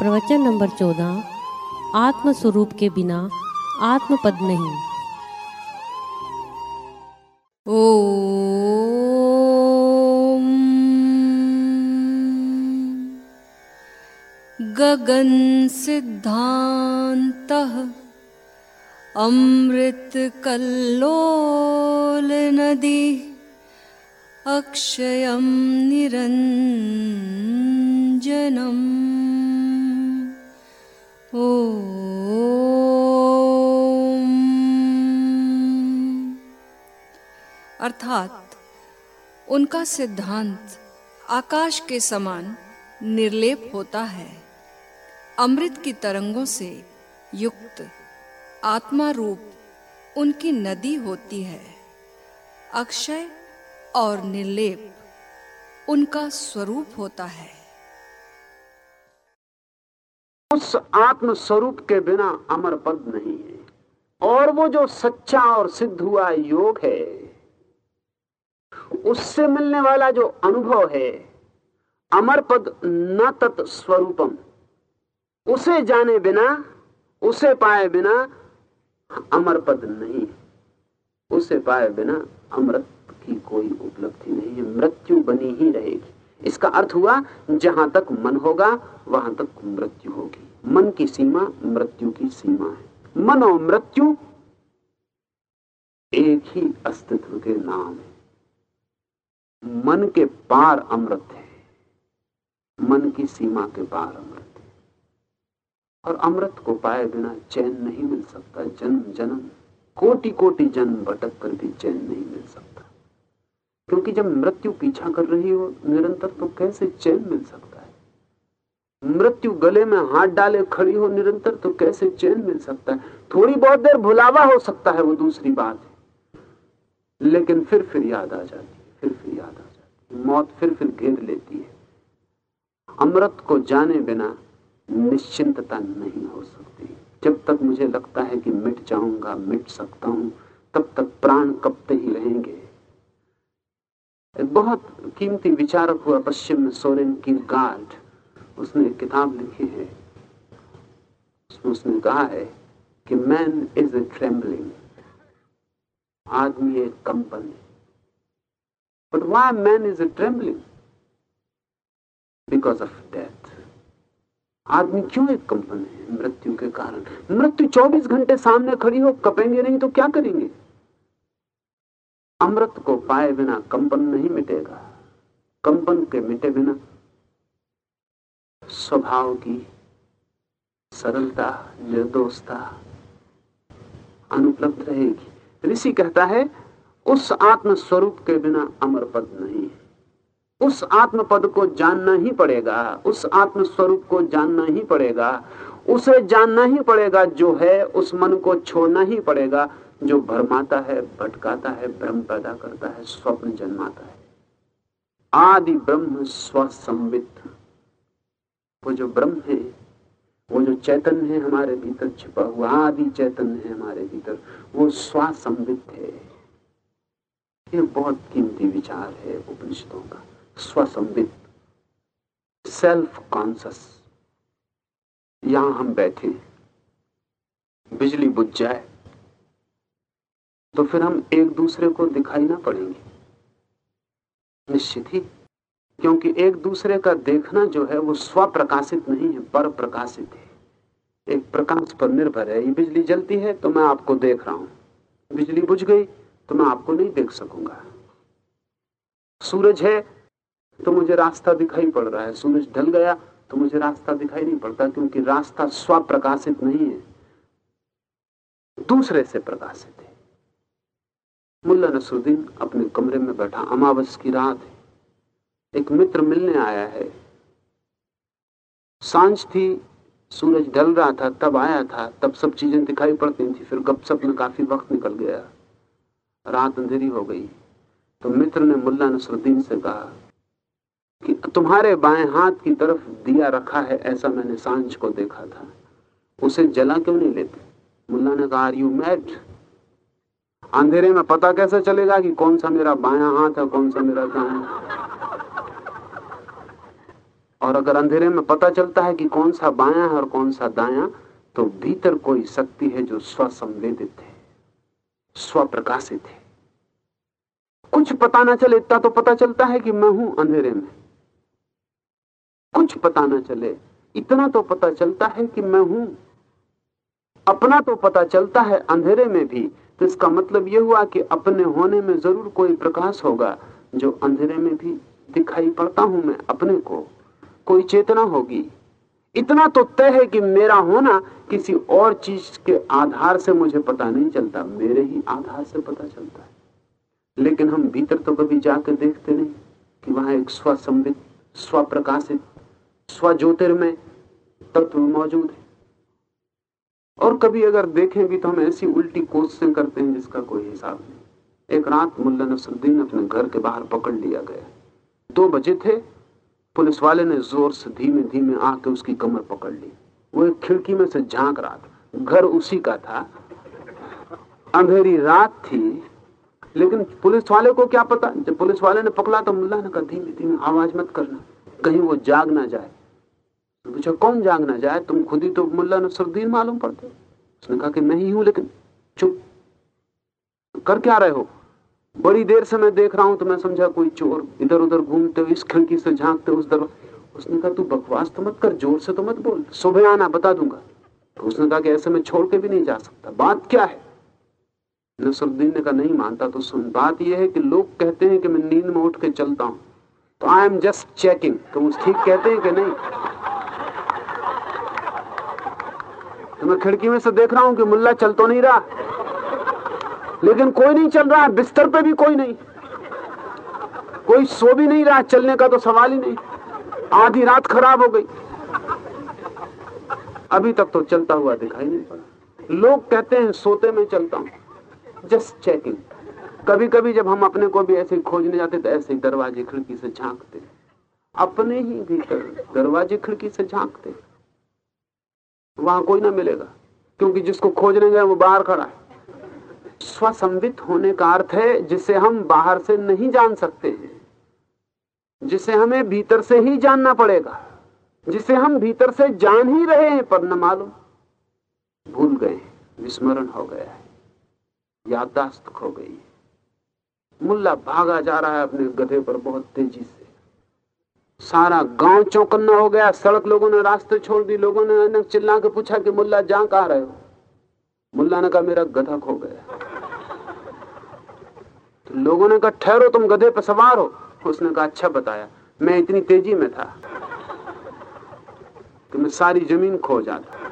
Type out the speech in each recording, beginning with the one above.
प्रवचन नंबर चौदह आत्म स्वरूप के बिना आत्मपद नहीं। ओ गगन सिद्धांत गगनसिद्धान्तः अमृतकल्लोलनदी अक्षयं निरञ्जनम्। ॐ अर्थात, उनका सिद्धांत आकाश के समान निर्लेप होता है। अमृत की तरंगों से युक्त आत्मा रूप उनकी नदी होती है। अक्षय और निर्लेप उनका स्वरूप होता है। उस आत्म स्वरूप के बिना अमर पद नहीं है। और वो जो सच्चा और सिद्ध हुआ योग है, उससे मिलने वाला जो अनुभव है, अमर पद न तत् स्वरूपम। उसे जाने बिना, उसे पाए बिना अमर पद नहीं उसे पाए बिना अमृत की कोई उपलब्धि नहीं है। मृत्यु बनी ही रहेगी। इसका अर्थ हुआ, जहाँ तक मन होगा, वहाँ तक मृत्यु होगी। मन की सीमा मृत्यु की सीमा है। मन और मृत्यु एक ही अस्तित्व के नाम है। मन के पार अमृत है। मन की सीमा के पार अमृत है। और अमृत को पाए बिना चैन नहीं मिल सकता। जन्म जन्म कोटि कोटि जन्म भटक कर भी चैन नहीं मिल सकता। क्योंकि जब मृत्यु पीछा कर रही हो निरंतर तो कैसे चैन मिल सकता मृत्यु गले में हाथ डाले खड़ी हो निरंतर तो कैसे चैन मिल सकता है? थोड़ी बहुत देर भुलावा हो सकता है, वो दूसरी बात है। लेकिन फिर फिर याद आ जाती है, फिर फिर याद आ जाती है। मौत फिर फिर घेर लेती है। अमृत को जाने बिना निश्चिंतता नहीं हो सकती। जब तक मुझे लगता है कि मिट जाऊँगा, मिट सकता हूँ, तब तक प्राण कपते ही रहेंगे। एक बहुत कीमती विचारक हुआ पश्चिम में सोरेन की गार्ड। उसने एक किताब लिखी है। उसमें उसने कहा है कि मैन इज़ ए ट्रेम्बलिंग आदमी एक कंपन है। But why man is a trembling because of death आदमी क्यों एक कंपन है? मृत्यु के कारण। मृत्यु 24 घंटे सामने खड़ी हो, कपेंगे नहीं तो क्या करेंगे? अमृत को पाए बिना कंपन नहीं मिटेगा। कंपन के मिटे बिना स्वभाव की सरलता, निर्दोषता अनुपलब्ध रहेगी। ऋषि कहता है, उस आत्म स्वरूप के बिना अमर पद नहीं उस आत्म पद को जानना ही पड़ेगा, उस आत्म स्वरूप को जानना ही पड़ेगा, उसे जानना ही पड़ेगा जो है, उस मन को छोड़ना ही पड़ेगा, जो भरमाता है, भटकाता है, भ्रम पैदा करता है, स्वप्न जन्माता है। आदि ब्रह्म स्वसंवित वो जो ब्रह्म है, वो जो चैतन्य है हमारे भीतर छिपा हुआ, आदि चैतन्य है हमारे भीतर, वो स्वसंवित है। ये बहुत कीमती विचार है उपनिषदों का स्वसंबित सेल्फ कॉन्सियस यहाँ हम बैठे बिजली बुझ जाए तो फिर हम एक दूसरे को दिखाई ना पड़ेंगे। निश्चित ही क्योंकि एक दूसरे का देखना जो है वो स्व प्रकाशित नहीं है पर प्रकाशित है। एक प्रकाश पर निर्भर है। ये बिजली जलती है तो मैं आपको देख रहा हूँ। बिजली बुझ गई तो मैं आपको नहीं देख सकूँगा। सूरज है तो मुझे रास्ता दिखाई पड़ रहा है। सूरज ढल गया तो मुझे रास्ता दिखाई नहीं पड़ता क्योंकि रास्ता स्व प्रकाशित नहीं है। दूसरे से प्रकाशित है। मुल्ला नसरुद्दीन अपने कमरे में बैठा। अमावस की रात है। एक मित्र मिलने आया है। साँझ थी, सूरज ढल रहा था, तब आया था, तब सब चीज़ें दिखाई पड़ती थी, फिर गपसप में काफ़ी वक्त निकल गया। रात अंधेरी हो गई। तो मित्र ने मुल्ला नसरुद्दीन से कहा कि तुम्हारे बाएँ हाथ की तरफ़ दिया रखा है, ऐसा मैंने साँझ को देखा था। उसे जला क्यों नहीं लेते? मुल्ला ने कहा आर यू मैट अंधेरे में पता कैसे चलेगा कि कौन सा मेरा बाया हाथ है कौन सा मेरा दायां और अगर अंधेरे में पता चलता है कि कौन सा बायां है और कौन सा दायां तो भीतर कोई शक्ति है जो स्वसंवेदित है, स्वप्रकाशित है। कुछ पता ना चले, इतना तो पता चलता है कि मैं हूँ अंधेरे में। कुछ पता ना चले, इतना तो पता चलता है कि मैं हूँ। अपना तो पता चलता है अंधेरे में भी तो इसका मतलब यह हुआ कि अपने होने में ज़रूर कोई प्रकाश होगा, जो अंधेरे में भी दिखाई पड़ता हूँ मैं अपने को। कोई चेतना होगी। इतना तो तय है कि मेरा होना किसी और चीज़ के आधार से मुझे पता नहीं चलता। मेरे ही आधार से पता चलता है। लेकिन हम भीतर तो कभी जाकर देखते नहीं कि वहाँ एक स्वसंबित स्वप्रकाशित, स्वज्योतिर्मय तत्व मौजूद है। और कभी अगर देखें भी तो हम ऐसी उल्टी कोशिशें करते हैं जिसका कोई हिसाब नहीं। एक रात मुल्ला नसरुद्दीन अपने घर के बाहर पकड़ लिया गया। दो बजे थे पुलिस वाले ने ज़ोर से धीमे धीमे आके उसकी कमर पकड़ ली। वो एक खिड़की में से झाँक रहा था। घर उसी का था। अंधेरी रात थी, लेकिन पुलिस वाले को क्या पता? जब पुलिस वाले ने पकड़ा तो मुल्ला ने कहा, धीमे धीमे आवाज़ मत करना। कहीं वो जाग ना जाए। पूछा, कौन जाग ना जाए? तुम खुद ही तो मुल्ला नसरुद्दीन मालूम पड़ते उसने कहा कि, मैं ही हूँ, लेकिन चुप। कर क्या रहे हो? बड़ी देर से मैं देख रहा हूँ तो मैं समझा कोई चोर इधर उधर घूमते इस खिड़की से झांकते उस दर उसने कहा, तू बकवास तो मत कर, ज़ोर से तो मत बोल, सुबह आना, बता दूँगा। तो उसने कहा कि ऐसे में छोड़ के भी नहीं जा सकता। बात क्या है? नसरुद्दीन ने कहा, नहीं मानता तो सुन, बात यह है कि लोग कहते हैं कि मैं नींद में उठ के चलता हूँ तो आई एम जस्ट चेकिंग तो ठीक कहते हैं कि नहीं? तो मैं खिड़की में से देख रहा हूँ कि मुल्ला चल तो नहीं रहा। लेकिन कोई नहीं चल रहा है बिस्तर पे भी कोई नहीं। कोई सो भी नहीं रहा, चलने का तो सवाल ही नहीं। आधी रात खराब हो गई। अभी तक तो चलता हुआ दिखाई नहीं पड़ा। लोग कहते हैं, सोते में चलता हूँ। जस्ट चेकिंग कभी कभी जब हम अपने को भी ऐसे खोजने जाते तो ऐसे दरवाजे खिड़की से झांकते अपने ही भीतर दरवाजे खिड़की से झांकते वहाँ कोई ना मिलेगा, क्योंकि जिसको खोजने गए, वो बाहर खड़ा है। स्वसंवित होने का अर्थ है जिसे हम बाहर से नहीं जान सकते हैं, जिसे हमें भीतर से ही जानना पड़ेगा, जिसे हम भीतर से जान ही रहे हैं, पर न मालूम। भूल गए, विस्मरण हो गया है, याददाश्त खो गई है। मुल्ला भागा जा रहा है अपने गधे पर बहुत तेज़ी से। सारा गाँव चौकन्ना हो गया, सड़क लोगों ने रास्ते छोड़ दी, लोगों ने चिल्ला के पूछा कि मुल्ला जा कहा रहे हो? मुल्ला ने कहा, मेरा गधा खो गया तो लोगों ने कहा, ठहरो, तुम गधे पर सवार हो। उसने कहा अच्छा बताया, मैं इतनी तेज़ी में था कि मैं सारी ज़मीन खो जाता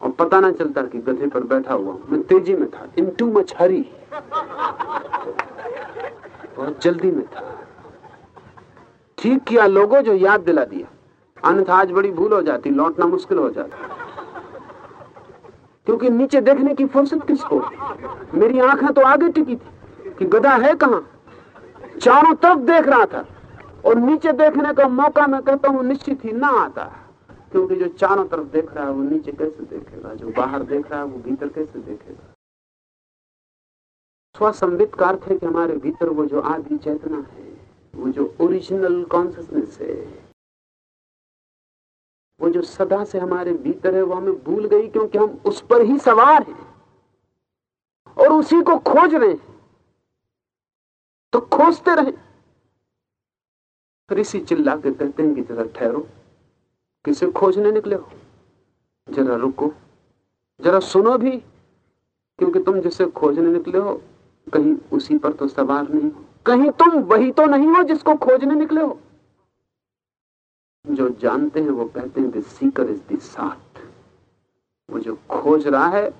और पता ना चलता कि गधे पर बैठा हुआ मैं तेज़ी में था इन टू मच हरी बहुत जल्दी में था। ठीक किया, लोगों जो याद दिला दिया। अन्यथा आज बड़ी भूल हो जाती, लौटना मुश्किल हो जाता। क्योंकि नीचे देखने की फुर्सत किसको? मेरी आँखें तो आगे टिकी थी कि गधा है कहाँ? चारों तरफ़ देख रहा था और नीचे देखने का मौका मैं कहता हूँ, निश्चित ही ना आता। क्योंकि जो चारों तरफ़ देख रहा है, वो नीचे कैसे देखेगा? जो बाहर देख रहा है, वो भीतर कैसे देखेगा? स्वसंबित का अर्थ है कि हमारे भीतर वो जो आदि चेतना है, वो जो ओरिजिनल कॉन्सियसनेस है वो जो सदा से हमारे भीतर है, वो हमें भूल गई क्योंकि हम उस पर ही सवार हैं और उसी को खोज रहे हैं। तो खोजते रहे। इसी चिल्ला के कहते हैं कि जरा ठहरो। किसे खोजने निकले हो? जरा रुको। जरा सुनो भी, क्योंकि तुम जिसे खोजने निकले हो, कहीं उसी पर तो सवार नहीं हो। कहीं तुम वही तो नहीं हो जिसको खोजने निकले हो। जो जानते हैं वो कहते हैं सीकर इज़ दी साठ वो जो खोज रहा है,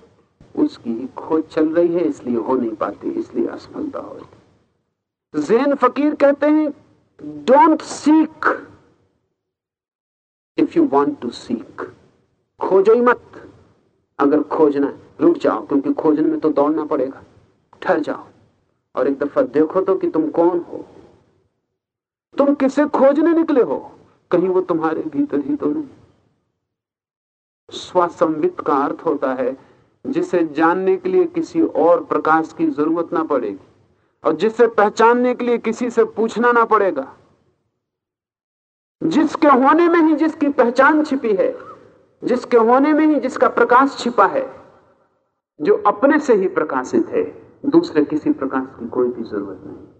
उसकी खोज चल रही है, इसलिए हो नहीं पाती, इसलिए असफलता हो जैन फकीर कहते हैं don't seek if you want to seek खोजो ही मत। अगर खोजना है, रुक जाओ, क्योंकि खोजने में तो दौड़ना पड़ेगा। ठहर जाओ और एक दफ़ा देखो तो कि तुम कौन हो। तुम किसे खोजने निकले हो? कहीं वो तुम्हारे भीतर ही तो नहीं। स्वसंवित का अर्थ होता है, जिसे जानने के लिए किसी और प्रकाश की ज़रूरत ना पड़ेगी, और जिसे पहचानने के लिए किसी से पूछना ना पड़ेगा। जिसके होने में ही जिसकी पहचान छिपी है, जिसके होने में ही जिसका प्रकाश छिपा है, जो अपने से ही प्रकाशित है, दूसरे किसी प्रकाश की कोई भी ज़रूरत नहीं।